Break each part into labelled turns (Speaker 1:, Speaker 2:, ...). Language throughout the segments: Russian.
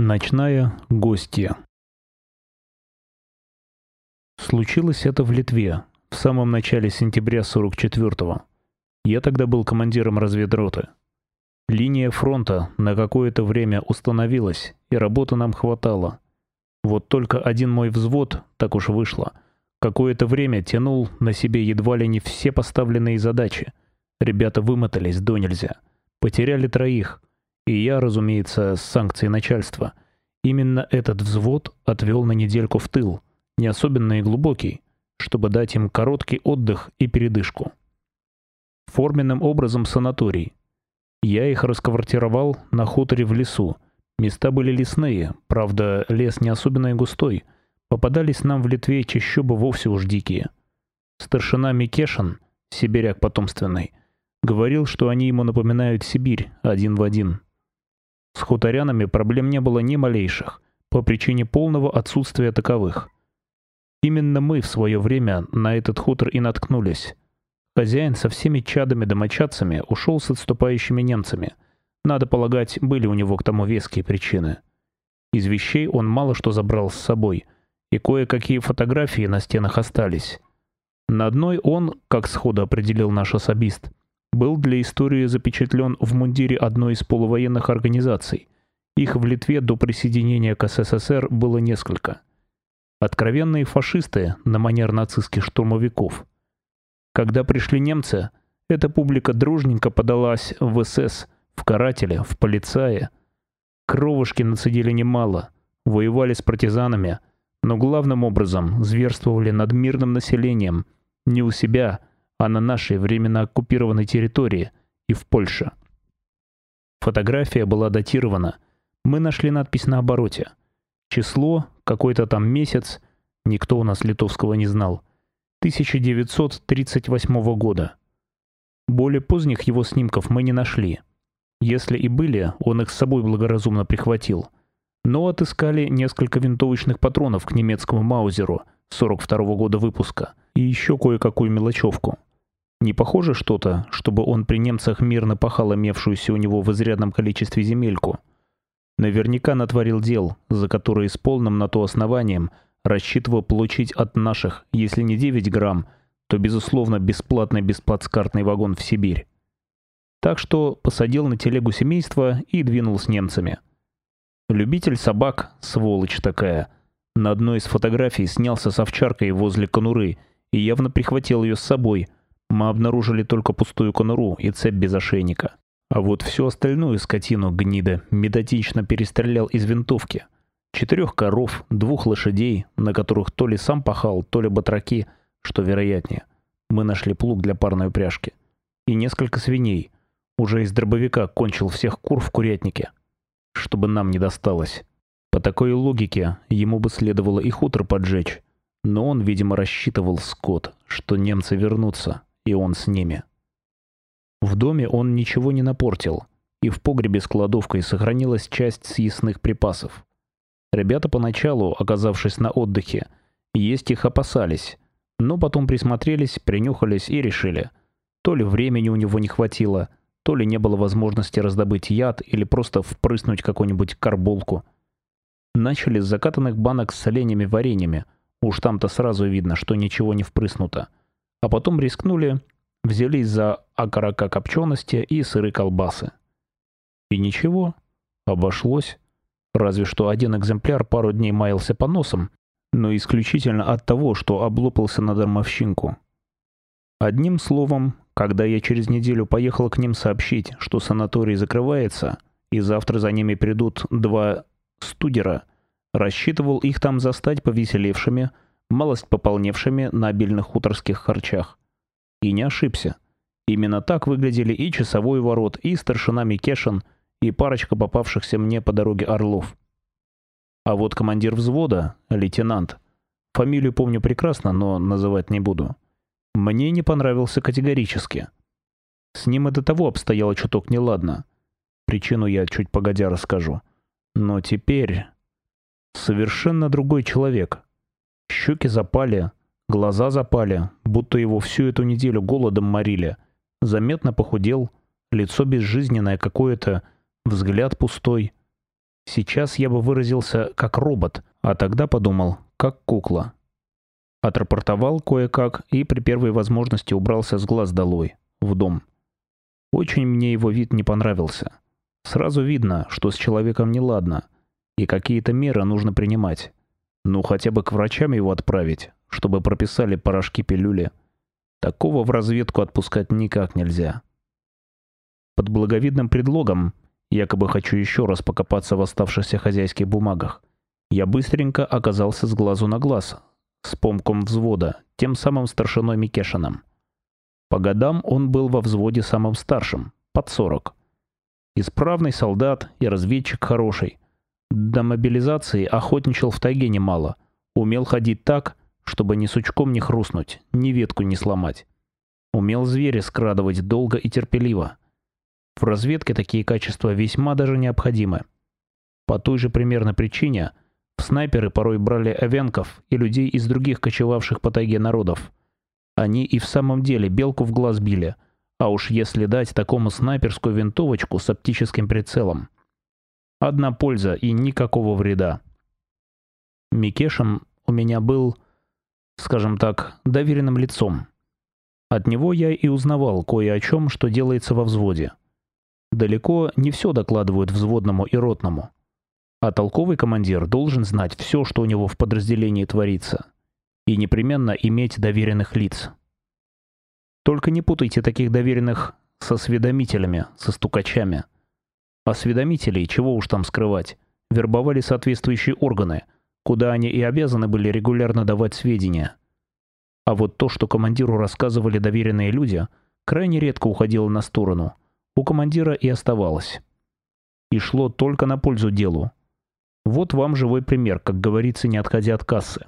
Speaker 1: Ночная гостья. Случилось это в Литве, в самом начале сентября 44-го. Я тогда был командиром разведроты. Линия фронта на какое-то время установилась, и работы нам хватало. Вот только один мой взвод, так уж вышло, какое-то время тянул на себе едва ли не все поставленные задачи. Ребята вымотались до нельзя. Потеряли троих. И я, разумеется, с санкцией начальства. Именно этот взвод отвел на недельку в тыл, не особенно и глубокий, чтобы дать им короткий отдых и передышку. Форменным образом санаторий. Я их расквартировал на хуторе в лесу. Места были лесные, правда, лес не особенно и густой. Попадались нам в Литве чащобы вовсе уж дикие. Старшина Микешин, сибиряк потомственный, говорил, что они ему напоминают Сибирь один в один. С хуторянами проблем не было ни малейших, по причине полного отсутствия таковых. Именно мы в свое время на этот хутор и наткнулись. Хозяин со всеми чадами-домочадцами ушел с отступающими немцами. Надо полагать, были у него к тому веские причины. Из вещей он мало что забрал с собой, и кое-какие фотографии на стенах остались. На одной он, как сходу определил наш особист, был для истории запечатлен в мундире одной из полувоенных организаций. Их в Литве до присоединения к СССР было несколько. Откровенные фашисты на манер нацистских штурмовиков. Когда пришли немцы, эта публика дружненько подалась в СС, в карателя, в полицая. Кровушки нацедили немало, воевали с партизанами, но главным образом зверствовали над мирным населением, не у себя, а на нашей временно оккупированной территории и в Польше. Фотография была датирована. Мы нашли надпись на обороте. Число, какой-то там месяц, никто у нас литовского не знал, 1938 года. Более поздних его снимков мы не нашли. Если и были, он их с собой благоразумно прихватил. Но отыскали несколько винтовочных патронов к немецкому Маузеру 42 -го года выпуска и еще кое-какую мелочевку. Не похоже что-то, чтобы он при немцах мирно пахал имевшуюся у него в изрядном количестве земельку. Наверняка натворил дел, за которые с полным на то основанием рассчитывал получить от наших, если не 9 грамм, то, безусловно, бесплатный бесплацкартный вагон в Сибирь. Так что посадил на телегу семейство и двинул с немцами. Любитель собак, сволочь такая, на одной из фотографий снялся с овчаркой возле конуры и явно прихватил ее с собой – мы обнаружили только пустую конуру и цепь без ошейника. А вот всю остальную скотину гнида методично перестрелял из винтовки. Четырех коров, двух лошадей, на которых то ли сам пахал, то ли батраки, что вероятнее. Мы нашли плуг для парной упряжки. И несколько свиней. Уже из дробовика кончил всех кур в курятнике. Чтобы нам не досталось. По такой логике, ему бы следовало и хутор поджечь. Но он, видимо, рассчитывал, скот, что немцы вернутся, и он с ними. В доме он ничего не напортил, и в погребе с кладовкой сохранилась часть съестных припасов. Ребята поначалу, оказавшись на отдыхе, есть их опасались, но потом присмотрелись, принюхались и решили. То ли времени у него не хватило, то ли не было возможности раздобыть яд или просто впрыснуть какую-нибудь карболку. Начали с закатанных банок с соленьями вареньями, уж там-то сразу видно, что ничего не впрыснуто а потом рискнули, взялись за окорока копчености и сыры колбасы. И ничего, обошлось. Разве что один экземпляр пару дней маялся по носам, но исключительно от того, что облопался на дармовщинку. Одним словом, когда я через неделю поехал к ним сообщить, что санаторий закрывается, и завтра за ними придут два студера, рассчитывал их там застать повеселевшими, малость пополневшими на обильных хуторских харчах. И не ошибся. Именно так выглядели и часовой ворот, и старшина Микешин, и парочка попавшихся мне по дороге орлов. А вот командир взвода, лейтенант, фамилию помню прекрасно, но называть не буду, мне не понравился категорически. С ним и до того обстояло чуток неладно. Причину я чуть погодя расскажу. Но теперь... Совершенно другой человек. Щеки запали, глаза запали, будто его всю эту неделю голодом морили. Заметно похудел, лицо безжизненное какое-то, взгляд пустой. Сейчас я бы выразился как робот, а тогда подумал, как кукла. Отрапортовал кое-как и при первой возможности убрался с глаз долой, в дом. Очень мне его вид не понравился. Сразу видно, что с человеком неладно, и какие-то меры нужно принимать. Ну, хотя бы к врачам его отправить, чтобы прописали порошки-пилюли. Такого в разведку отпускать никак нельзя. Под благовидным предлогом, якобы хочу еще раз покопаться в оставшихся хозяйских бумагах, я быстренько оказался с глазу на глаз с помком взвода, тем самым старшиной Микешином. По годам он был во взводе самым старшим, под сорок. Исправный солдат и разведчик хороший. До мобилизации охотничал в тайге немало. Умел ходить так, чтобы ни сучком не хрустнуть, ни ветку не сломать. Умел зверя скрадывать долго и терпеливо. В разведке такие качества весьма даже необходимы. По той же примерно причине – Снайперы порой брали овенков и людей из других кочевавших по тайге народов. Они и в самом деле белку в глаз били, а уж если дать такому снайперскую винтовочку с оптическим прицелом. Одна польза и никакого вреда. Микешин у меня был, скажем так, доверенным лицом. От него я и узнавал кое о чем, что делается во взводе. Далеко не все докладывают взводному и ротному. А толковый командир должен знать все, что у него в подразделении творится, и непременно иметь доверенных лиц. Только не путайте таких доверенных со осведомителями, со стукачами. Осведомителей, чего уж там скрывать, вербовали соответствующие органы, куда они и обязаны были регулярно давать сведения. А вот то, что командиру рассказывали доверенные люди, крайне редко уходило на сторону. У командира и оставалось. И шло только на пользу делу. Вот вам живой пример, как говорится, не отходя от кассы.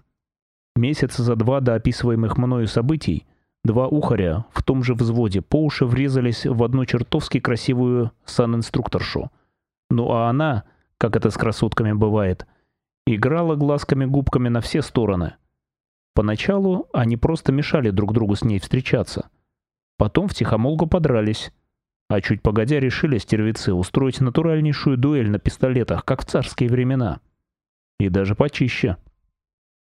Speaker 1: Месяца за два до описываемых мною событий два ухаря в том же взводе по уши врезались в одну чертовски красивую санинструкторшу. Ну а она, как это с красотками бывает, играла глазками-губками на все стороны. Поначалу они просто мешали друг другу с ней встречаться. Потом втихомолку подрались, а чуть погодя решили стервецы устроить натуральнейшую дуэль на пистолетах, как в царские времена. И даже почище.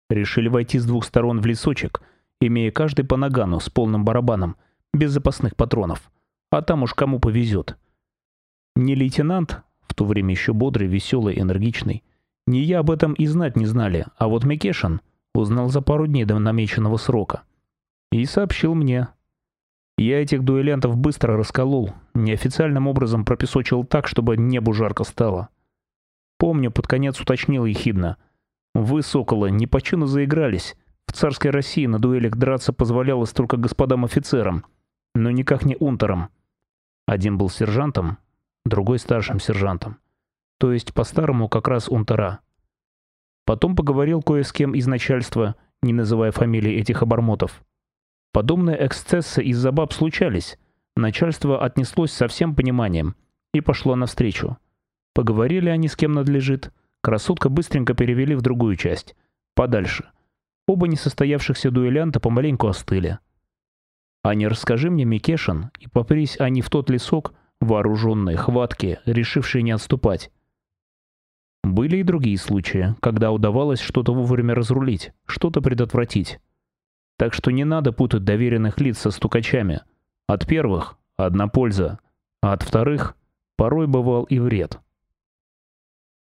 Speaker 1: Решили войти с двух сторон в лесочек, имея каждый по нагану с полным барабаном, без запасных патронов. А там уж кому повезет. Не лейтенант, в то время еще бодрый, веселый, энергичный, не я об этом и знать не знали, а вот Микешин узнал за пару дней до намеченного срока. И сообщил мне, я этих дуэлянтов быстро расколол, неофициальным образом пропесочил так, чтобы небу жарко стало. Помню, под конец уточнил ехидно. Вы, соколы, не по чину заигрались. В царской России на дуэлях драться позволялось только господам офицерам, но никак не унтерам. Один был сержантом, другой старшим сержантом. То есть по-старому как раз унтера. Потом поговорил кое с кем из начальства, не называя фамилии этих обормотов. Подобные эксцессы из-за баб случались. Начальство отнеслось со всем пониманием и пошло навстречу. Поговорили они с кем надлежит. Красотка быстренько перевели в другую часть. Подальше. Оба несостоявшихся дуэлянта помаленьку остыли. А не расскажи мне, Микешин, и попрись они в тот лесок, вооруженные, хваткие, решившие не отступать. Были и другие случаи, когда удавалось что-то вовремя разрулить, что-то предотвратить. Так что не надо путать доверенных лиц со стукачами. От первых – одна польза, а от вторых – порой бывал и вред.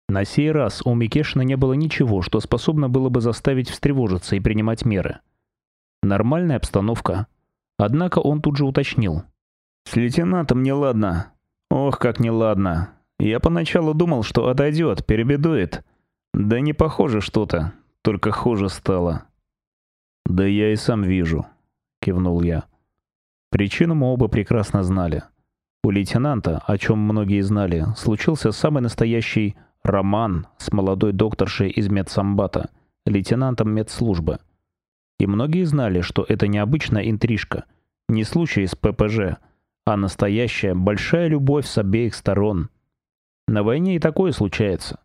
Speaker 1: На сей раз у Микешина не было ничего, что способно было бы заставить встревожиться и принимать меры. Нормальная обстановка. Однако он тут же уточнил. «С лейтенантом неладно. Ох, как неладно. Я поначалу думал, что отойдет, перебедует. Да не похоже что-то, только хуже стало». «Да я и сам вижу», — кивнул я. Причину мы оба прекрасно знали. У лейтенанта, о чем многие знали, случился самый настоящий роман с молодой докторшей из медсамбата, лейтенантом медслужбы. И многие знали, что это не обычная интрижка, не случай с ППЖ, а настоящая большая любовь с обеих сторон. На войне и такое случается.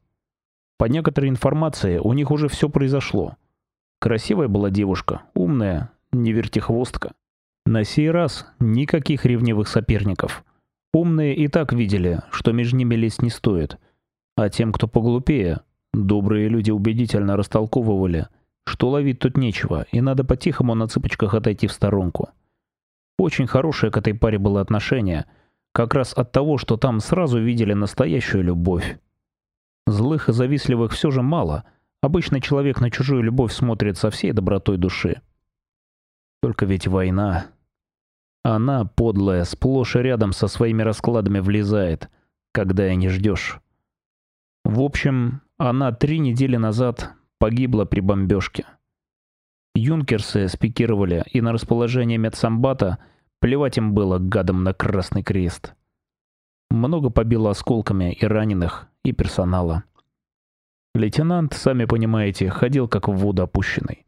Speaker 1: По некоторой информации, у них уже все произошло. Красивая была девушка, умная, не вертихвостка. На сей раз никаких ревнивых соперников. Умные и так видели, что между ними лезть не стоит. А тем, кто поглупее, добрые люди убедительно растолковывали, что ловить тут нечего, и надо по-тихому на цыпочках отойти в сторонку. Очень хорошее к этой паре было отношение, как раз от того, что там сразу видели настоящую любовь. Злых и завистливых все же мало. Обычно человек на чужую любовь смотрит со всей добротой души. Только ведь война... Она, подлая, сплошь и рядом со своими раскладами влезает, когда и не ждешь. В общем, она три недели назад погибла при бомбежке. Юнкерсы спикировали, и на расположение медсамбата плевать им было гадом на Красный Крест. Много побило осколками и раненых, и персонала. Лейтенант, сами понимаете, ходил как в воду опущенный.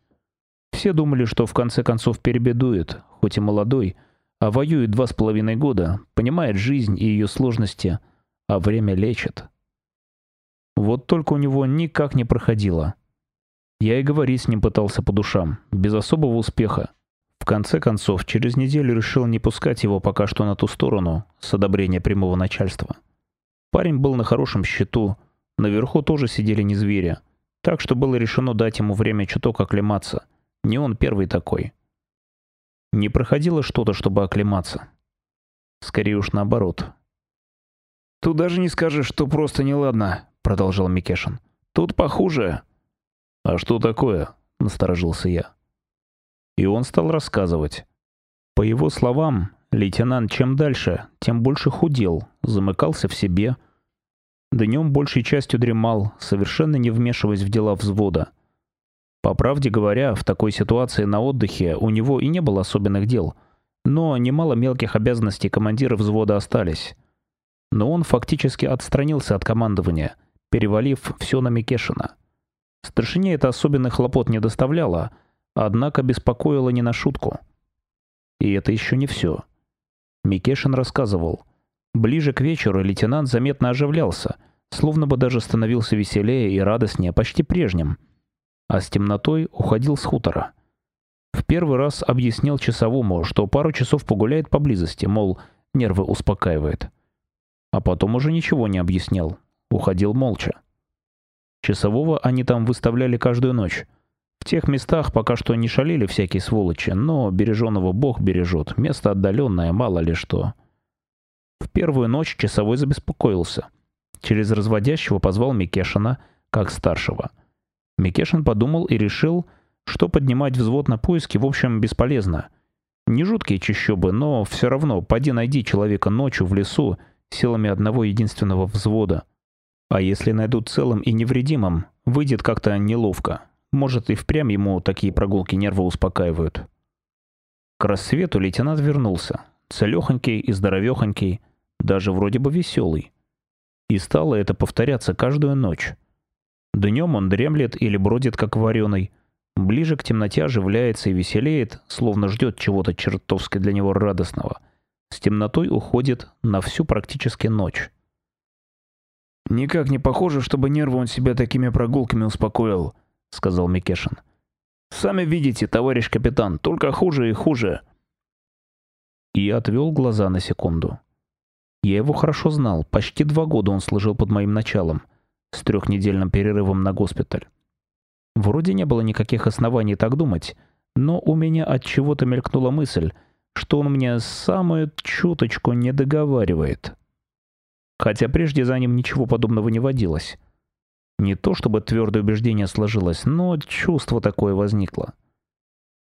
Speaker 1: Все думали, что в конце концов перебедует, хоть и молодой, а воюет два с половиной года, понимает жизнь и ее сложности, а время лечит. Вот только у него никак не проходило. Я и говорить с ним пытался по душам, без особого успеха. В конце концов, через неделю решил не пускать его пока что на ту сторону, с одобрения прямого начальства. Парень был на хорошем счету, наверху тоже сидели не звери, так что было решено дать ему время чуток оклематься. Не он первый такой. Не проходило что-то, чтобы оклематься. Скорее уж наоборот.
Speaker 2: «Тут даже не скажешь, что просто неладно», — продолжал Микешин. «Тут похуже».
Speaker 1: «А что такое?» — насторожился я. И он стал рассказывать. По его словам, лейтенант чем дальше, тем больше худел, замыкался в себе. Днем большей частью дремал, совершенно не вмешиваясь в дела взвода. По правде говоря, в такой ситуации на отдыхе у него и не было особенных дел, но немало мелких обязанностей командира взвода остались. Но он фактически отстранился от командования, перевалив все на Микешина. Старшине это особенных хлопот не доставляло, однако беспокоило не на шутку. И это еще не все. Микешин рассказывал. Ближе к вечеру лейтенант заметно оживлялся, словно бы даже становился веселее и радостнее, почти прежним – а с темнотой уходил с хутора. В первый раз объяснил часовому, что пару часов погуляет поблизости, мол, нервы успокаивает. А потом уже ничего не объяснял, уходил молча. Часового они там выставляли каждую ночь. В тех местах пока что не шалили всякие сволочи, но береженого Бог бережет, место отдаленное, мало ли что. В первую ночь часовой забеспокоился. Через разводящего позвал Микешина, как старшего — Микешин подумал и решил, что поднимать взвод на поиски, в общем, бесполезно. Не жуткие чащобы, но все равно поди найди человека ночью в лесу силами одного единственного взвода. А если найдут целым и невредимым, выйдет как-то неловко. Может, и впрямь ему такие прогулки нервы успокаивают. К рассвету лейтенант вернулся. Целехонький и здоровехонький, даже вроде бы веселый. И стало это повторяться каждую ночь. Днем он дремлет или бродит как вареный. Ближе к темноте оживляется и веселеет, словно ждет чего-то чертовски для него радостного. С темнотой уходит на всю практически ночь.
Speaker 2: «Никак не похоже, чтобы нервы он себя такими прогулками успокоил», — сказал Микешин. «Сами видите, товарищ капитан, только хуже и хуже».
Speaker 1: И отвел глаза на секунду. Я его хорошо знал, почти два года он служил под моим началом с трехнедельным перерывом на госпиталь. Вроде не было никаких оснований так думать, но у меня от чего-то мелькнула мысль, что он мне самую чуточку не договаривает. Хотя прежде за ним ничего подобного не водилось. Не то чтобы твердое убеждение сложилось, но чувство такое возникло.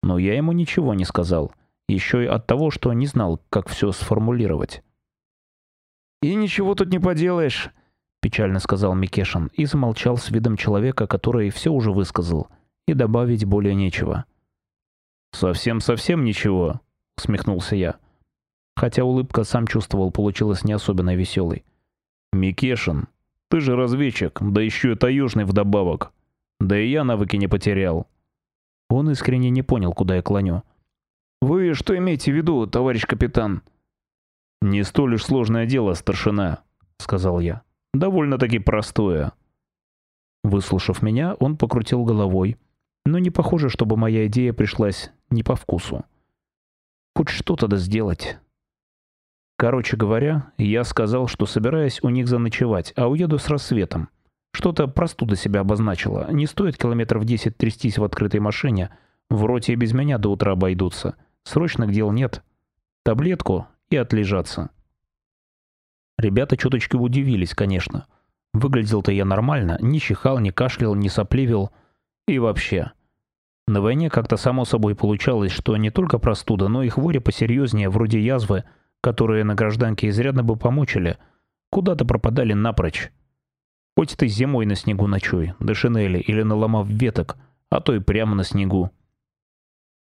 Speaker 1: Но я ему ничего не сказал, еще и от того, что не знал, как все сформулировать.
Speaker 2: «И ничего тут не поделаешь», — печально сказал Микешин и замолчал с видом человека, который все уже высказал, и добавить более нечего.
Speaker 1: «Совсем-совсем ничего», — усмехнулся я. Хотя улыбка, сам чувствовал, получилась не особенно веселой. «Микешин, ты же разведчик, да еще и таежный вдобавок. Да и я навыки не потерял». Он искренне не понял, куда я клоню.
Speaker 2: «Вы что имеете в виду, товарищ капитан?»
Speaker 1: «Не столь уж сложное дело, старшина», — сказал я довольно-таки простое». Выслушав меня, он покрутил головой, но не похоже, чтобы моя идея пришлась не по вкусу. Хоть что-то да сделать. Короче говоря, я сказал, что собираюсь у них заночевать, а уеду с рассветом. Что-то простуда себя обозначила. Не стоит километров десять трястись в открытой машине. В роте и без меня до утра обойдутся. Срочных дел нет. Таблетку и отлежаться. Ребята чуточки удивились, конечно. Выглядел-то я нормально, не чихал, не кашлял, не сопливил. И вообще. На войне как-то само собой получалось, что не только простуда, но и хвори посерьезнее, вроде язвы, которые на гражданке изрядно бы помучили, куда-то пропадали напрочь. Хоть ты зимой на снегу ночуй, до шинели или наломав веток, а то и прямо на снегу.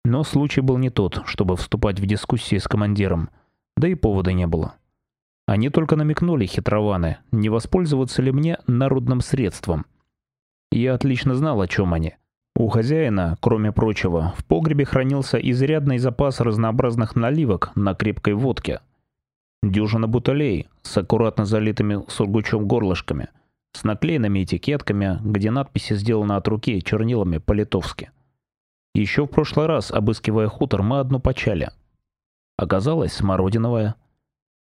Speaker 1: Но случай был не тот, чтобы вступать в дискуссии с командиром, да и повода не было. Они только намекнули, хитрованы, не воспользоваться ли мне народным средством. Я отлично знал, о чем они. У хозяина, кроме прочего, в погребе хранился изрядный запас разнообразных наливок на крепкой водке. Дюжина бутылей с аккуратно залитыми сургучом горлышками – с наклеенными этикетками, где надписи сделаны от руки чернилами по-литовски. Еще в прошлый раз, обыскивая хутор, мы одну почали. Оказалось, смородиновая.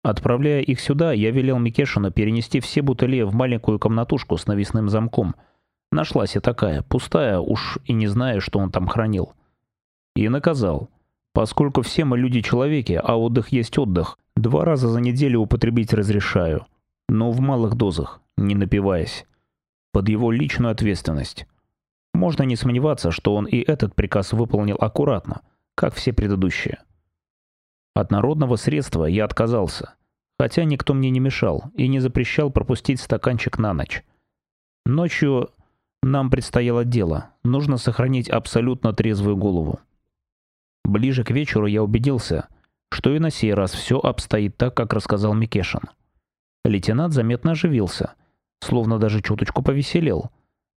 Speaker 1: Отправляя их сюда, я велел Микешину перенести все бутыли в маленькую комнатушку с навесным замком. Нашлась и такая, пустая, уж и не знаю, что он там хранил. И наказал. Поскольку все мы люди-человеки, а отдых есть отдых, два раза за неделю употребить разрешаю. Но в малых дозах не напиваясь, под его личную ответственность. Можно не сомневаться, что он и этот приказ выполнил аккуратно, как все предыдущие. От народного средства я отказался, хотя никто мне не мешал и не запрещал пропустить стаканчик на ночь. Ночью нам предстояло дело, нужно сохранить абсолютно трезвую голову. Ближе к вечеру я убедился, что и на сей раз все обстоит так, как рассказал Микешин. Лейтенант заметно оживился, словно даже чуточку повеселел.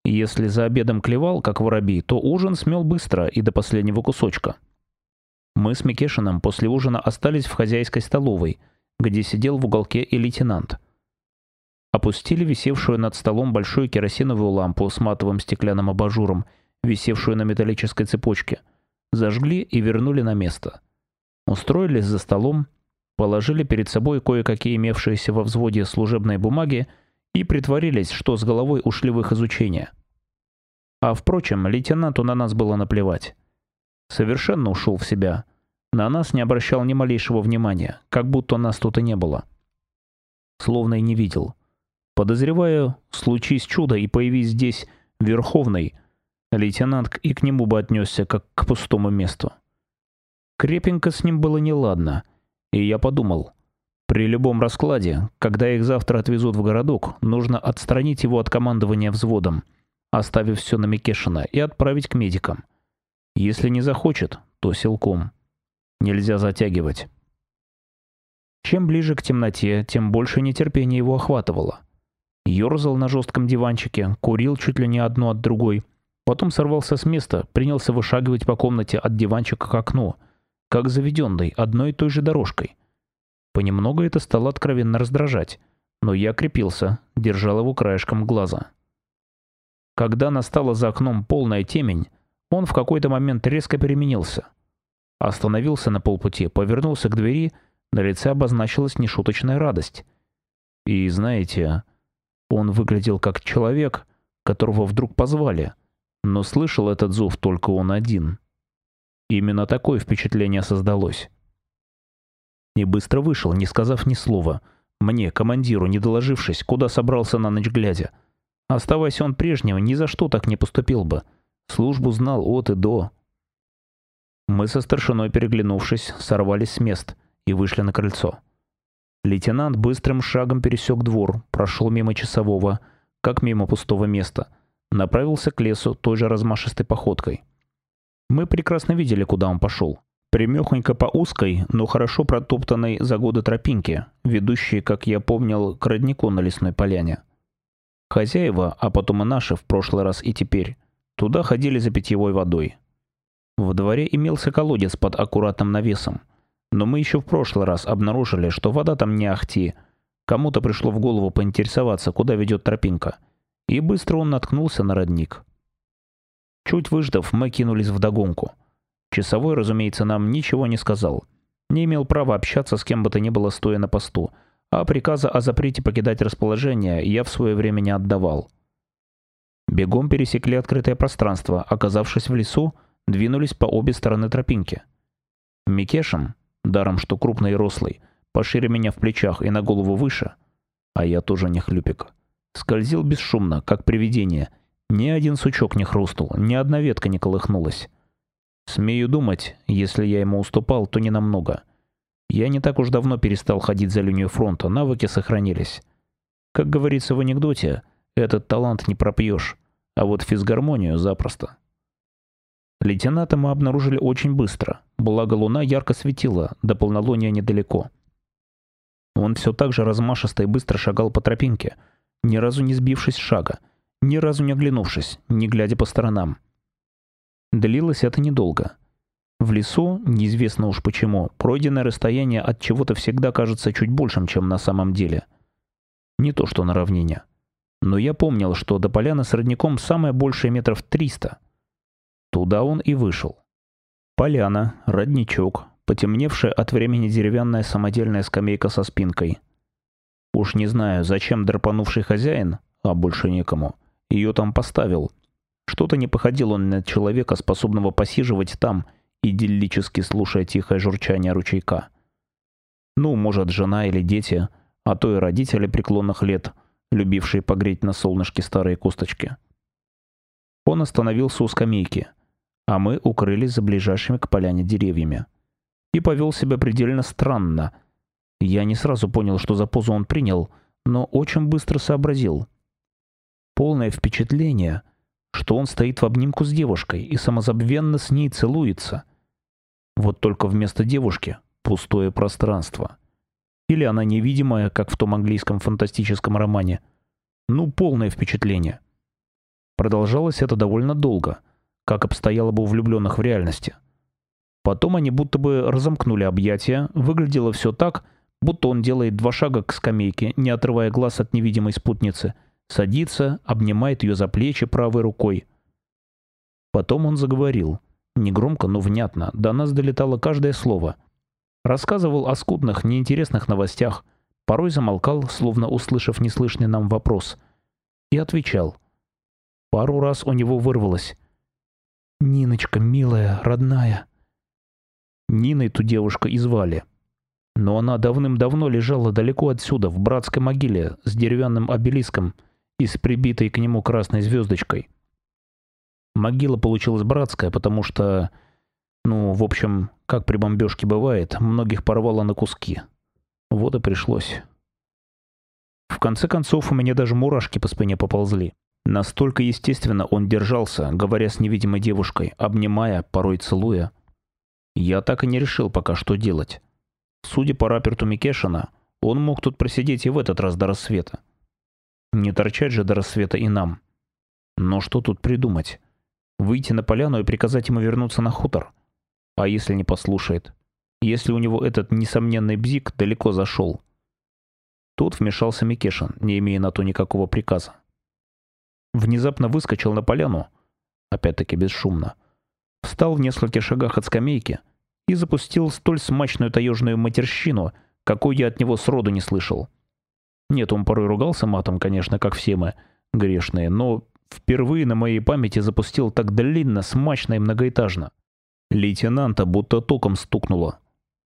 Speaker 1: Если за обедом клевал, как воробей, то ужин смел быстро и до последнего кусочка. Мы с Микешином после ужина остались в хозяйской столовой, где сидел в уголке и лейтенант. Опустили висевшую над столом большую керосиновую лампу с матовым стеклянным абажуром, висевшую на металлической цепочке. Зажгли и вернули на место. Устроились за столом, положили перед собой кое-какие имевшиеся во взводе служебные бумаги и притворились, что с головой ушли в их изучение. А впрочем, лейтенанту на нас было наплевать. Совершенно ушел в себя. На нас не обращал ни малейшего внимания, как будто нас тут и не было. Словно и не видел. Подозреваю, случись чудо и появись здесь Верховный, лейтенант и к нему бы отнесся, как к пустому месту. Крепенько с ним было неладно, и я подумал — при любом раскладе, когда их завтра отвезут в городок, нужно отстранить его от командования взводом, оставив все на Микешина, и отправить к медикам. Если не захочет, то силком. Нельзя затягивать. Чем ближе к темноте, тем больше нетерпения его охватывало. Ёрзал на жестком диванчике, курил чуть ли не одну от другой. Потом сорвался с места, принялся вышагивать по комнате от диванчика к окну, как заведенный, одной и той же дорожкой. Понемногу это стало откровенно раздражать, но я крепился, держал его краешком глаза. Когда настала за окном полная темень, он в какой-то момент резко переменился. Остановился на полпути, повернулся к двери, на лице обозначилась нешуточная радость. И, знаете, он выглядел как человек, которого вдруг позвали, но слышал этот зов только он один. Именно такое впечатление создалось и быстро вышел, не сказав ни слова. Мне, командиру, не доложившись, куда собрался на ночь глядя. Оставайся он прежнего, ни за что так не поступил бы. Службу знал от и до. Мы со старшиной, переглянувшись, сорвались с мест и вышли на крыльцо. Лейтенант быстрым шагом пересек двор, прошел мимо часового, как мимо пустого места, направился к лесу той же размашистой походкой. Мы прекрасно видели, куда он пошел. Примехонько по узкой, но хорошо протоптанной за годы тропинке, ведущей, как я помнил, к роднику на лесной поляне. Хозяева, а потом и наши в прошлый раз и теперь, туда ходили за питьевой водой. В дворе имелся колодец под аккуратным навесом, но мы еще в прошлый раз обнаружили, что вода там не ахти. Кому-то пришло в голову поинтересоваться, куда ведет тропинка, и быстро он наткнулся на родник. Чуть выждав, мы кинулись в догонку — Часовой, разумеется, нам ничего не сказал. не имел права общаться с кем бы то ни было стоя на посту, а приказа о запрете покидать расположение я в свое время не отдавал. Бегом пересекли открытое пространство, оказавшись в лесу, двинулись по обе стороны тропинки. Микешем, даром что крупный и рослый, пошире меня в плечах и на голову выше, а я тоже не хлюпик, скользил бесшумно, как привидение. Ни один сучок не хрустнул, ни одна ветка не колыхнулась. Смею думать, если я ему уступал, то не намного. Я не так уж давно перестал ходить за линию фронта, навыки сохранились. Как говорится в анекдоте, этот талант не пропьешь, а вот физгармонию запросто. Лейтенанта мы обнаружили очень быстро, благо луна ярко светила, до полнолуния недалеко. Он все так же размашисто и быстро шагал по тропинке, ни разу не сбившись с шага, ни разу не оглянувшись, не глядя по сторонам. Длилось это недолго. В лесу, неизвестно уж почему, пройденное расстояние от чего-то всегда кажется чуть большим, чем на самом деле. Не то что на равнине. Но я помнил, что до поляны с родником самое большее метров триста. Туда он и вышел. Поляна, родничок, потемневшая от времени деревянная самодельная скамейка со спинкой. Уж не знаю, зачем драпанувший хозяин, а больше некому, ее там поставил — что-то не походил он на человека, способного посиживать там, идиллически слушая тихое журчание ручейка. Ну, может, жена или дети, а то и родители преклонных лет, любившие погреть на солнышке старые косточки. Он остановился у скамейки, а мы укрылись за ближайшими к поляне деревьями. И повел себя предельно странно. Я не сразу понял, что за позу он принял, но очень быстро сообразил. Полное впечатление — что он стоит в обнимку с девушкой и самозабвенно с ней целуется. Вот только вместо девушки пустое пространство. Или она невидимая, как в том английском фантастическом романе. Ну, полное впечатление. Продолжалось это довольно долго, как обстояло бы у влюбленных в реальности. Потом они будто бы разомкнули объятия, выглядело все так, будто он делает два шага к скамейке, не отрывая глаз от невидимой спутницы — садится, обнимает ее за плечи правой рукой. Потом он заговорил. Негромко, но внятно, до нас долетало каждое слово. Рассказывал о скудных, неинтересных новостях, порой замолкал, словно услышав неслышный нам вопрос, и отвечал. Пару раз у него вырвалось. «Ниночка, милая, родная». Ниной ту девушку и звали. Но она давным-давно лежала далеко отсюда, в братской могиле, с деревянным обелиском — и с прибитой к нему красной звездочкой. Могила получилась братская, потому что, ну, в общем, как при бомбежке бывает, многих порвало на куски. Вот и пришлось. В конце концов, у меня даже мурашки по спине поползли. Настолько естественно он держался, говоря с невидимой девушкой, обнимая, порой целуя. Я так и не решил пока, что делать. Судя по раперту Микешина, он мог тут просидеть и в этот раз до рассвета. Не торчать же до рассвета и нам. Но что тут придумать? Выйти на поляну и приказать ему вернуться на хутор? А если не послушает? Если у него этот несомненный бзик далеко зашел? Тут вмешался Микешин, не имея на то никакого приказа. Внезапно выскочил на поляну, опять-таки бесшумно, встал в нескольких шагах от скамейки и запустил столь смачную таежную матерщину, какой я от него сроду не слышал. Нет, он порой ругался матом, конечно, как все мы, грешные, но впервые на моей памяти запустил так длинно, смачно и многоэтажно. Лейтенанта будто током стукнуло.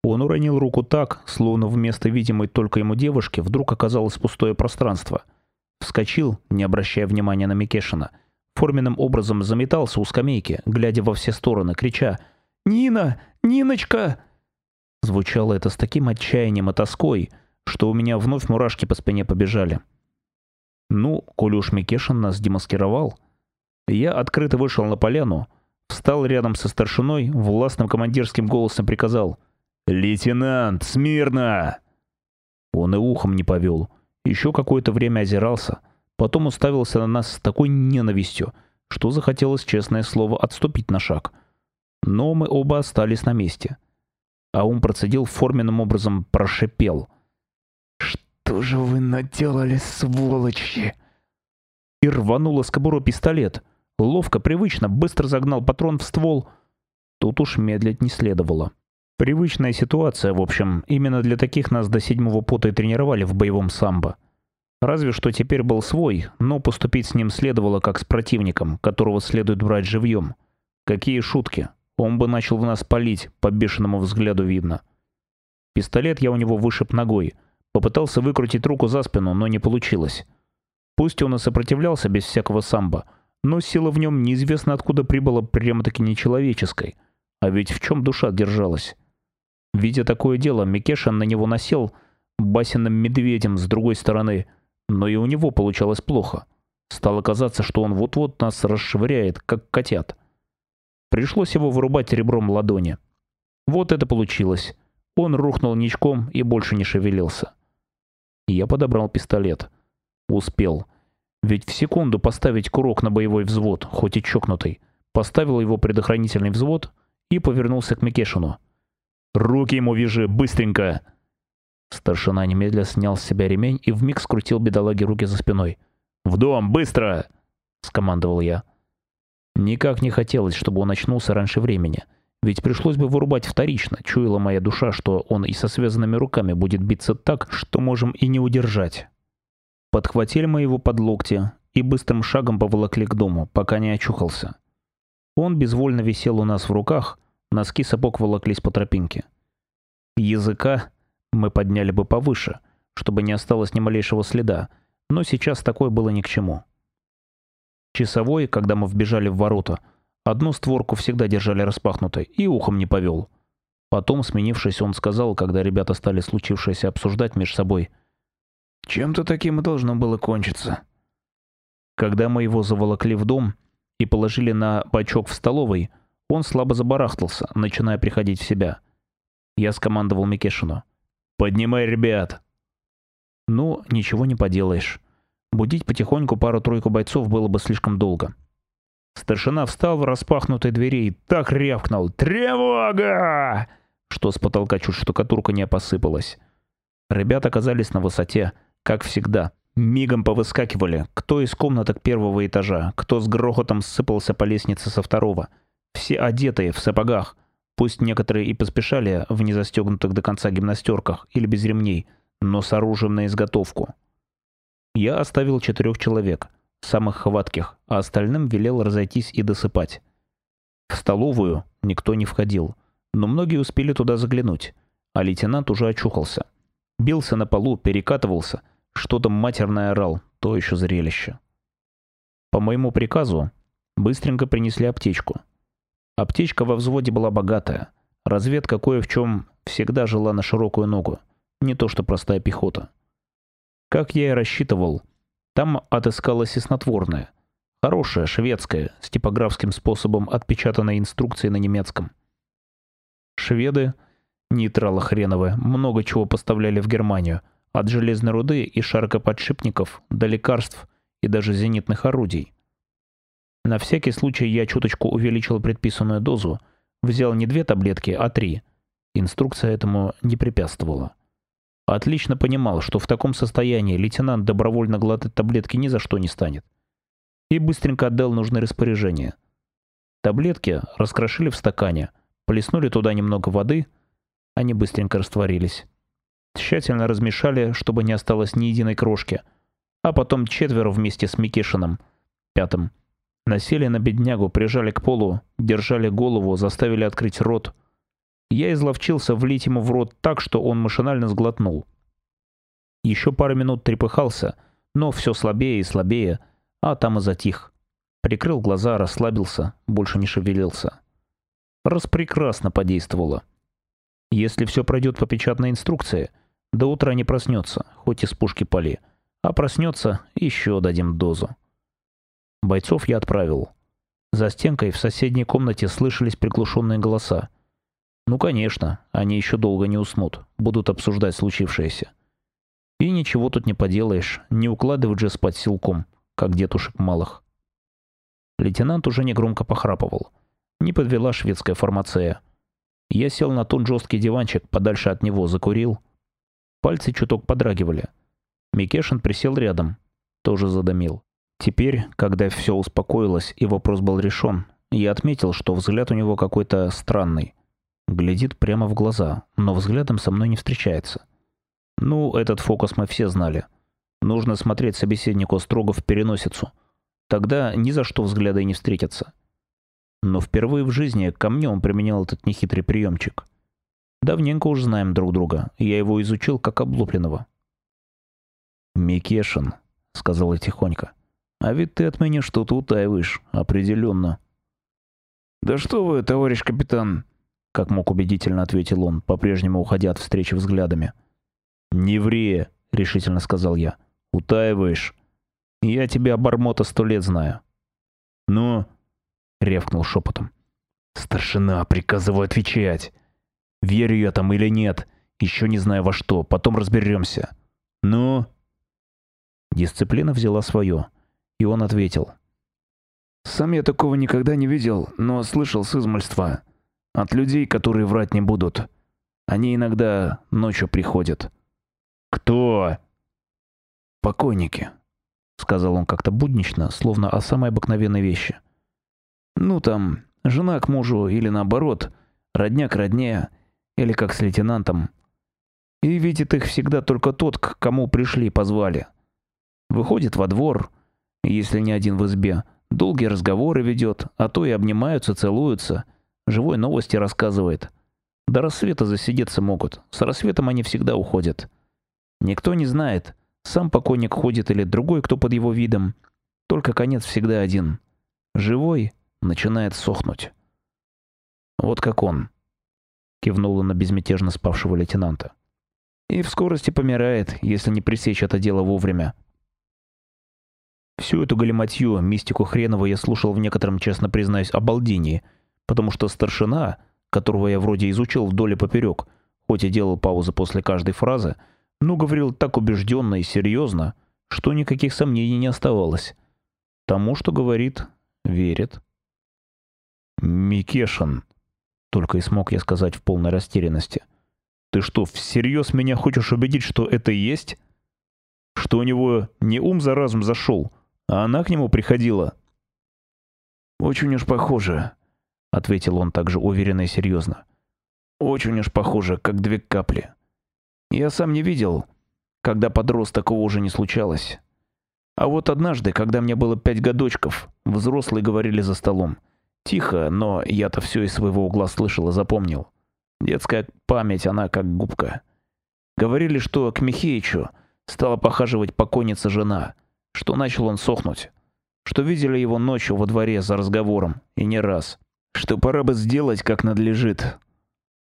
Speaker 1: Он уронил руку так, словно вместо видимой только ему девушки вдруг оказалось пустое пространство. Вскочил, не обращая внимания на Микешина. Форменным образом заметался у скамейки, глядя во все стороны, крича «Нина! Ниночка!» Звучало это с таким отчаянием и тоской, что у меня вновь мурашки по спине побежали. Ну, коли Микешин нас демаскировал, я открыто вышел на поляну, встал рядом со старшиной, властным командирским голосом приказал «Лейтенант, смирно!» Он и ухом не повел, еще какое-то время озирался, потом уставился на нас с такой ненавистью, что захотелось, честное слово, отступить на шаг. Но мы оба остались на месте. А он процедил форменным образом, прошипел —
Speaker 2: что же вы наделали, сволочи?»
Speaker 1: И рванула с кобуру пистолет. Ловко, привычно, быстро загнал патрон в ствол. Тут уж медлить не следовало. Привычная ситуация, в общем. Именно для таких нас до седьмого пота и тренировали в боевом самбо. Разве что теперь был свой, но поступить с ним следовало как с противником, которого следует брать живьем. Какие шутки. Он бы начал в нас палить, по бешеному взгляду видно. Пистолет я у него вышиб ногой. Попытался выкрутить руку за спину, но не получилось. Пусть он и сопротивлялся без всякого самбо, но сила в нем неизвестно откуда прибыла прямо-таки нечеловеческой. А ведь в чем душа держалась? Видя такое дело, Микешин на него насел басенным медведем с другой стороны, но и у него получалось плохо. Стало казаться, что он вот-вот нас расшвыряет, как котят. Пришлось его вырубать ребром ладони. Вот это получилось. Он рухнул ничком и больше не шевелился. Я подобрал пистолет. Успел. Ведь в секунду поставить курок на боевой взвод, хоть и чокнутый, поставил его предохранительный взвод и повернулся к Микешину. «Руки ему вяжи, быстренько!» Старшина немедля снял с себя ремень и вмиг скрутил бедолаге руки за спиной. «В дом, быстро!» — скомандовал я. Никак не хотелось, чтобы он очнулся раньше времени, ведь пришлось бы вырубать вторично, чуяла моя душа, что он и со связанными руками будет биться так, что можем и не удержать. Подхватили мы его под локти и быстрым шагом поволокли к дому, пока не очухался. Он безвольно висел у нас в руках, носки сапог волоклись по тропинке. Языка мы подняли бы повыше, чтобы не осталось ни малейшего следа, но сейчас такое было ни к чему. Часовой, когда мы вбежали в ворота, одну створку всегда держали распахнутой и ухом не повел. Потом, сменившись, он сказал, когда ребята стали случившееся обсуждать между собой – чем-то таким и должно было кончиться. Когда мы его заволокли в дом и положили на бачок в столовой, он слабо забарахтался, начиная приходить в себя. Я скомандовал Микешину. «Поднимай ребят!» Ну, ничего не поделаешь. Будить потихоньку пару-тройку бойцов было бы слишком долго. Старшина встал в распахнутой двери и так рявкнул «Тревога!», что с потолка чуть штукатурка не посыпалась. Ребята оказались на высоте, как всегда. Мигом повыскакивали, кто из комнаток первого этажа, кто с грохотом сыпался по лестнице со второго. Все одетые, в сапогах. Пусть некоторые и поспешали в незастегнутых до конца гимнастерках или без ремней, но с оружием на изготовку. Я оставил четырех человек, самых хватких, а остальным велел разойтись и досыпать. В столовую никто не входил, но многие успели туда заглянуть, а лейтенант уже очухался. Бился на полу, перекатывался — что-то матерное орал, то еще зрелище. По моему приказу быстренько принесли аптечку. Аптечка во взводе была богатая. Разведка кое в чем всегда жила на широкую ногу, не то что простая пехота. Как я и рассчитывал, там отыскалась и снотворное. Хорошая, шведская, с типографским способом отпечатанной инструкции на немецком. Шведы, нейтралы хреновы, много чего поставляли в Германию – от железной руды и шаркоподшипников до лекарств и даже зенитных орудий. На всякий случай я чуточку увеличил предписанную дозу, взял не две таблетки, а три. Инструкция этому не препятствовала. Отлично понимал, что в таком состоянии лейтенант добровольно глотать таблетки ни за что не станет. И быстренько отдал нужное распоряжение. Таблетки раскрошили в стакане, плеснули туда немного воды, они быстренько растворились тщательно размешали, чтобы не осталось ни единой крошки. А потом четверо вместе с Микишиным, пятым, насели на беднягу, прижали к полу, держали голову, заставили открыть рот. Я изловчился влить ему в рот так, что он машинально сглотнул. Еще пару минут трепыхался, но все слабее и слабее, а там и затих. Прикрыл глаза, расслабился, больше не шевелился. Распрекрасно подействовало. Если все пройдет по печатной инструкции — до утра не проснется, хоть из пушки пали. А проснется, еще дадим дозу. Бойцов я отправил. За стенкой в соседней комнате слышались приглушенные голоса. Ну, конечно, они еще долго не уснут, будут обсуждать случившееся. И ничего тут не поделаешь, не укладывать же спать силком, как детушек малых. Лейтенант уже негромко похрапывал. Не подвела шведская фармация. Я сел на тот жесткий диванчик, подальше от него закурил, Пальцы чуток подрагивали. Микешин присел рядом. Тоже задымил. Теперь, когда все успокоилось и вопрос был решен, я отметил, что взгляд у него какой-то странный. Глядит прямо в глаза, но взглядом со мной не встречается. Ну, этот фокус мы все знали. Нужно смотреть собеседнику строго в переносицу. Тогда ни за что взгляда и не встретятся. Но впервые в жизни ко мне он применял этот нехитрый приемчик. Давненько уж знаем друг друга, я его изучил как облупленного. «Микешин», — сказал я тихонько, — «а ведь ты от меня что-то утаиваешь, определенно».
Speaker 2: «Да что вы, товарищ капитан», — как мог убедительно ответил он, по-прежнему уходя от встречи взглядами.
Speaker 1: «Не ври», — решительно сказал я. «Утаиваешь. Я тебя, обормота, сто лет знаю».
Speaker 2: «Ну?»
Speaker 1: — ревкнул шепотом. «Старшина, приказываю отвечать. Верю я там или нет, еще не знаю во что, потом разберемся. Ну?» Дисциплина взяла свое, и он ответил.
Speaker 2: «Сам я такого никогда не видел, но слышал с измольства. От людей, которые врать не будут. Они иногда ночью приходят».
Speaker 1: «Кто?»
Speaker 2: «Покойники», — сказал он как-то буднично, словно о самой обыкновенной вещи. «Ну там, жена к мужу или наоборот, родня к родне, или как с лейтенантом. И видит их всегда только тот, к кому пришли позвали. Выходит во двор, если не один в избе, долгие разговоры ведет, а то и обнимаются, целуются, живой новости рассказывает. До рассвета засидеться могут, с рассветом они всегда уходят. Никто не знает, сам покойник ходит или другой, кто под его видом. Только конец всегда один. Живой начинает сохнуть. Вот как он. Кивнула на безмятежно спавшего лейтенанта. И в скорости помирает, если не пресечь это дело вовремя. Всю эту галиматью, мистику хренову я слушал в некотором, честно признаюсь, обалдении, потому что старшина, которого я вроде изучил вдоль и поперек, хоть и делал паузы после каждой фразы, но говорил так убежденно и серьезно, что никаких сомнений не оставалось. Тому, что говорит, верит.
Speaker 1: «Микешин», — только и смог я сказать в полной растерянности. «Ты что, всерьез меня хочешь убедить, что это есть? Что у него не ум за разум зашел, а она к нему приходила?»
Speaker 2: «Очень уж похоже», — ответил он также уверенно и серьезно. «Очень уж похоже, как две капли. Я сам не видел, когда подрос, такого уже не случалось. А вот однажды, когда мне было пять годочков, взрослые говорили за столом. Тихо, но я-то все из своего угла слышал и запомнил. Детская память, она как губка. Говорили, что к Михеичу стала похаживать покойница жена, что начал он сохнуть, что видели его ночью во дворе за разговором, и не раз, что пора бы сделать, как надлежит.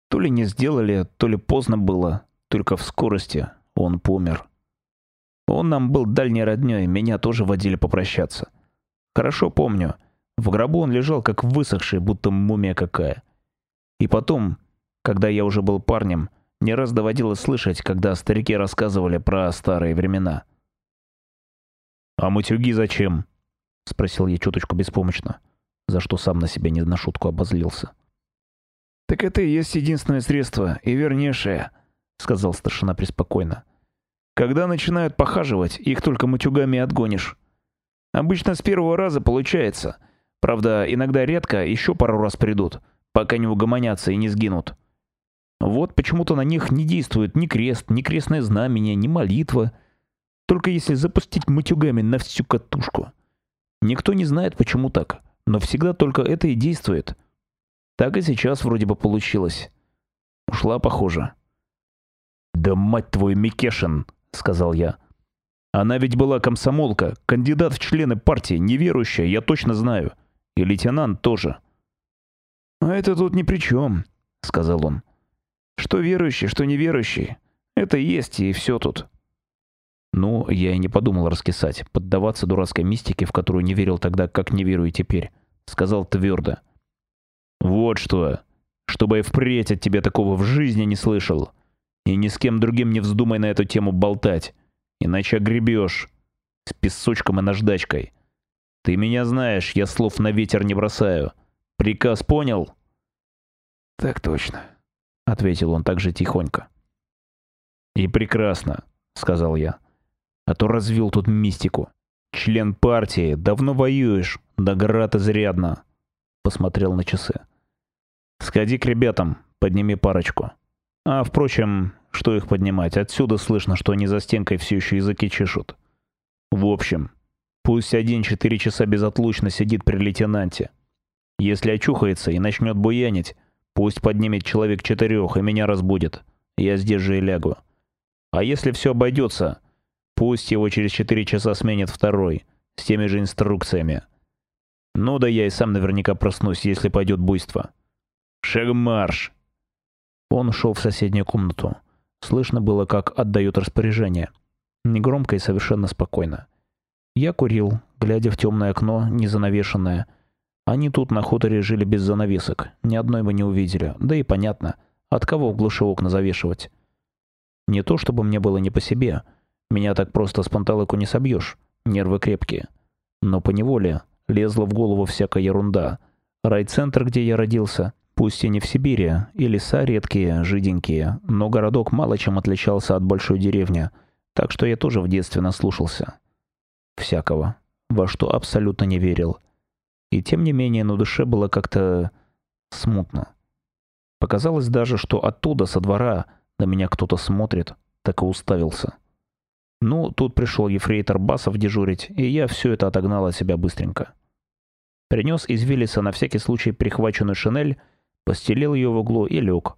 Speaker 2: То ли не сделали, то ли поздно было, только в скорости он помер. Он нам был дальней роднёй, меня тоже водили попрощаться. Хорошо помню, в гробу он лежал как высохший, будто мумия какая. И потом, когда я уже был парнем, не раз доводилось слышать, когда старики рассказывали про старые времена.
Speaker 1: «А матюги зачем?» — спросил я чуточку беспомощно, за что сам на себя не на шутку обозлился.
Speaker 2: «Так это и есть единственное средство, и вернейшее», — сказал старшина преспокойно. «Когда начинают похаживать, их только матюгами отгонишь. Обычно с первого раза получается. Правда, иногда редко еще пару раз придут, пока не угомонятся и не сгинут. Вот почему-то на них не действует ни крест, ни крестное знамение, ни молитва. Только если запустить матюгами на всю катушку. Никто не знает, почему так, но всегда только это и действует. Так и сейчас вроде бы получилось. Ушла, похоже.
Speaker 1: «Да мать твою, Микешин!» — сказал я. «Она ведь была комсомолка, кандидат в члены партии, неверующая, я точно знаю. И лейтенант тоже».
Speaker 2: «А это тут ни при чем», — сказал он. «Что верующий, что неверующий. Это есть и все тут».
Speaker 1: Ну, я и не подумал раскисать, поддаваться дурацкой мистике, в которую не верил тогда, как не верую теперь. Сказал твердо. «Вот что. Чтобы я впредь от тебя такого в жизни не слышал. И ни с кем другим не вздумай на эту тему болтать, иначе огребешь. С песочком и наждачкой. Ты меня знаешь, я слов на ветер не бросаю. Приказ понял?»
Speaker 2: «Так точно», — ответил он также тихонько.
Speaker 1: «И прекрасно», — сказал я. «А то развел тут мистику. Член партии, давно воюешь, наград изрядно». Посмотрел на часы. «Сходи к ребятам,
Speaker 2: подними парочку. А, впрочем, что их поднимать? Отсюда слышно, что они за стенкой все еще языки чешут. В общем, пусть один-четыре часа безотлучно сидит при лейтенанте. Если очухается и начнет буянить, пусть поднимет человек четырех и меня разбудит. Я здесь же и лягу. А если все обойдется, пусть его через четыре часа сменит второй, с теми же инструкциями. Ну да я и сам наверняка проснусь, если пойдет буйство. Шагмарш! Он ушел в соседнюю комнату. Слышно было, как отдают распоряжение. Негромко и совершенно спокойно. Я курил, глядя в темное окно, незанавешенное. Они тут на хуторе жили без занавесок, ни одной мы не увидели, да и понятно, от кого в глуши окна завешивать. Не то чтобы мне было не по себе, меня так просто с панталыку не собьешь, нервы крепкие. Но поневоле лезла в голову всякая ерунда. Райцентр, где я родился, Пусть и не в Сибири, и леса редкие, жиденькие, но городок мало чем отличался от большой деревни, так что я тоже в детстве наслушался. Всякого, во что абсолютно не верил. И тем не менее на душе было как-то смутно. Показалось даже, что оттуда, со двора, на меня кто-то смотрит, так и уставился. Ну, тут пришел ефрейтор Басов дежурить, и я все это отогнал от себя быстренько. Принес из Виллиса на всякий случай прихваченную шинель постелил ее в углу и лег.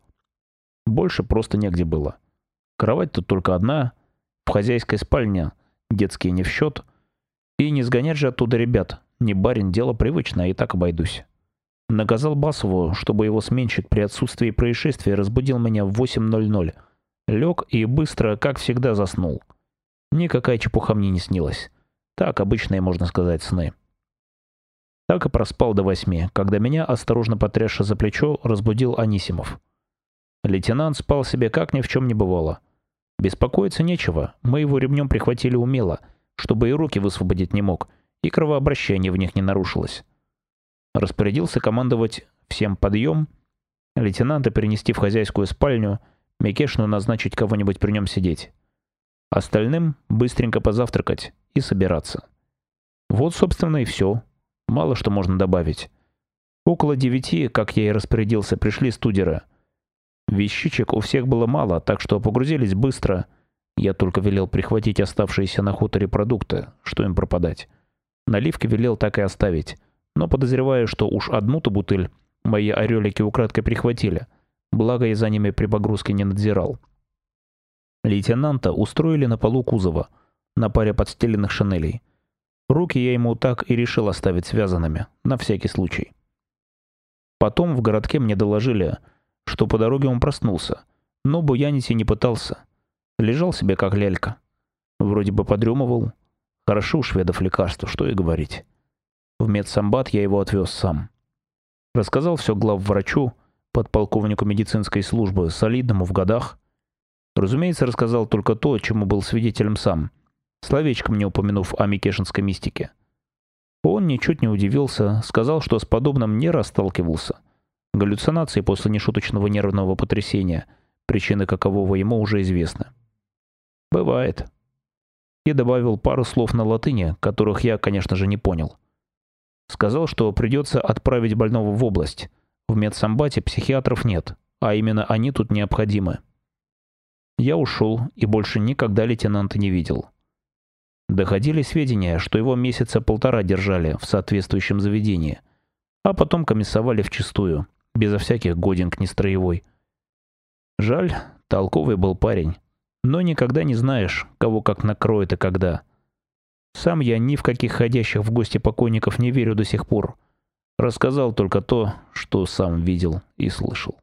Speaker 2: Больше просто негде было. Кровать тут только одна, в хозяйской спальне, детские не в счет. И не сгонять же оттуда ребят, не барин, дело привычное, и так обойдусь. Наказал Басову, чтобы его сменщик при отсутствии происшествия разбудил меня в 8.00. Лег и быстро, как всегда, заснул. Никакая чепуха мне не снилась. Так, обычные, можно сказать, сны. Так и проспал до восьми, когда меня, осторожно потрясши за плечо, разбудил Анисимов. Лейтенант спал себе как ни в чем не бывало. Беспокоиться нечего, мы его ремнем прихватили умело, чтобы и руки высвободить не мог, и кровообращение в них не нарушилось. Распорядился командовать всем подъем, лейтенанта перенести в хозяйскую спальню, Микешну назначить кого-нибудь при нем сидеть. Остальным быстренько позавтракать и собираться. Вот, собственно, и все. Мало что можно добавить. Около девяти, как я и распорядился, пришли студеры. Вещичек у всех было мало, так что погрузились быстро. Я только велел прихватить оставшиеся на хуторе продукты, что им пропадать. Наливки велел так и оставить, но подозреваю, что уж одну-то бутыль мои орелики украдкой прихватили, благо я за ними при погрузке не надзирал. Лейтенанта устроили на полу кузова, на паре подстеленных шинелей. Руки я ему так и решил оставить связанными, на всякий случай. Потом в городке мне доложили, что по дороге он проснулся, но буянить и не пытался. Лежал себе как лялька. Вроде бы подремывал. Хорошо у шведов лекарство, что и говорить. В медсамбат я его отвез сам. Рассказал все главврачу, подполковнику медицинской службы, солидному в годах. Разумеется, рассказал только то, чему был свидетелем сам — словечком не упомянув о микешинской мистике. Он ничуть не удивился, сказал, что с подобным не расталкивался. Галлюцинации после нешуточного нервного потрясения, причины какового ему уже известны. «Бывает». И добавил пару слов на латыни, которых я, конечно же, не понял. Сказал, что придется отправить больного в область. В медсамбате психиатров нет, а именно они тут необходимы. Я ушел и больше никогда лейтенанта не видел. Доходили сведения, что его месяца полтора держали в соответствующем заведении, а потом комиссовали вчистую, безо всяких годинг нестроевой. Жаль, толковый был парень, но никогда не знаешь, кого как накроет и когда. Сам я ни в каких ходящих в гости покойников не верю до сих пор. Рассказал только то, что сам видел и слышал.